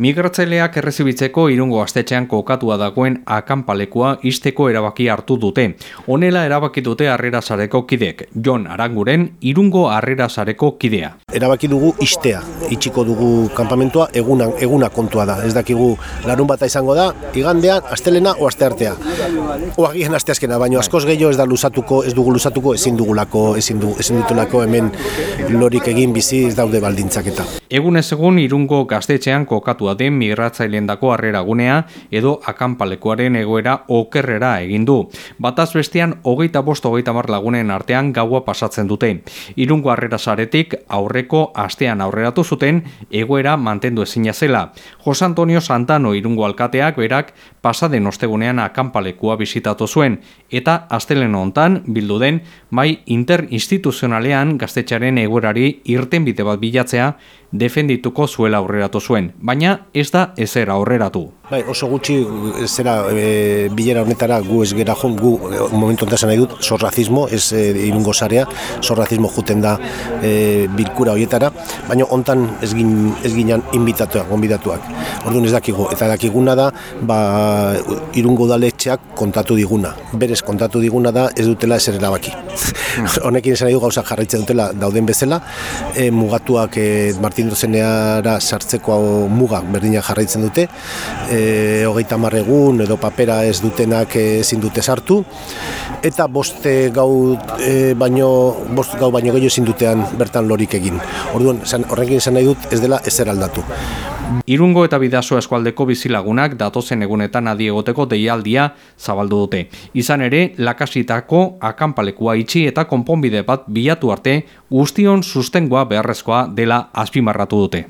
Migratzaileak errezibitzeko irungo astetxean kokatua dagoen akanpalekua isteko erabaki hartu dute. Honela erabaki dute harrera sareko kidek. Jon Aranguren irungo harrera sareko kidea. Erabaki dugu istea. Itxiko dugu kanpamentua egunan, eguna kontua da. Ez dakigu larun bata izango da, igandean, astelena o aste artea. Oagien aste azkena, baina askoz gehiago ez da luzatuko, ez dugu luzatuko, ezin dugulako, ezin, du, ezin ditulako hemen lorik egin bizi ez daude baldintzak eta. Egunez egun irungo gaztetxean kokatua den migratzaileen dako harrera gunea edo akanpalekuaren egoera okerrera egin du. Bataz bestean hogeita bost hogeita mar lagunen artean gaua pasatzen dute. Irungo harrera saretik aurreko astean aurreratu zuten egoera mantendu ezina zela. Jos Antonio Santano irungo alkateak berak pasaden ostegunean akanpalekua bisitatu zuen eta astelen hontan bildu den mai interinstituzionalean gaztetxaren egoerari irten bide bat bilatzea defendituko zuela aurreratu zuen, baina ez da ezer aurreratu. Bai, oso gutxi zera e, bilera honetara gu ez gera jon, gu e, momentu nahi dut, sorrazismo, ez e, irungo zarea, sorrazismo juten da e, bilkura horietara, baina hontan ez, gin, ez ginean inbitatuak, gonbidatuak. Orduan ez dakigu, eta dakiguna da, ba, irungo daletxeak kontatu diguna. Berez kontatu diguna da ez dutela ezer erabaki. Honekin esan nahi du gauza jarraitzen dutela dauden bezala, e, mugatuak e, Martin Dozeneara sartzeko muga berdinak jarraitzen dute, e, hogeita marregun edo papera ez dutenak ezin dute sartu eta boste gau e, baino bost gau baino gehiago ezin dutean bertan lorik egin. Orduan horrekin izan nahi dut ez dela ezer aldatu. Irungo eta bidazo eskualdeko bizilagunak datozen egunetan adiegoteko deialdia zabaldu dute. Izan ere, lakasitako akanpalekua itxi eta konponbide bat bilatu arte guztion sustengoa beharrezkoa dela azpimarratu dute.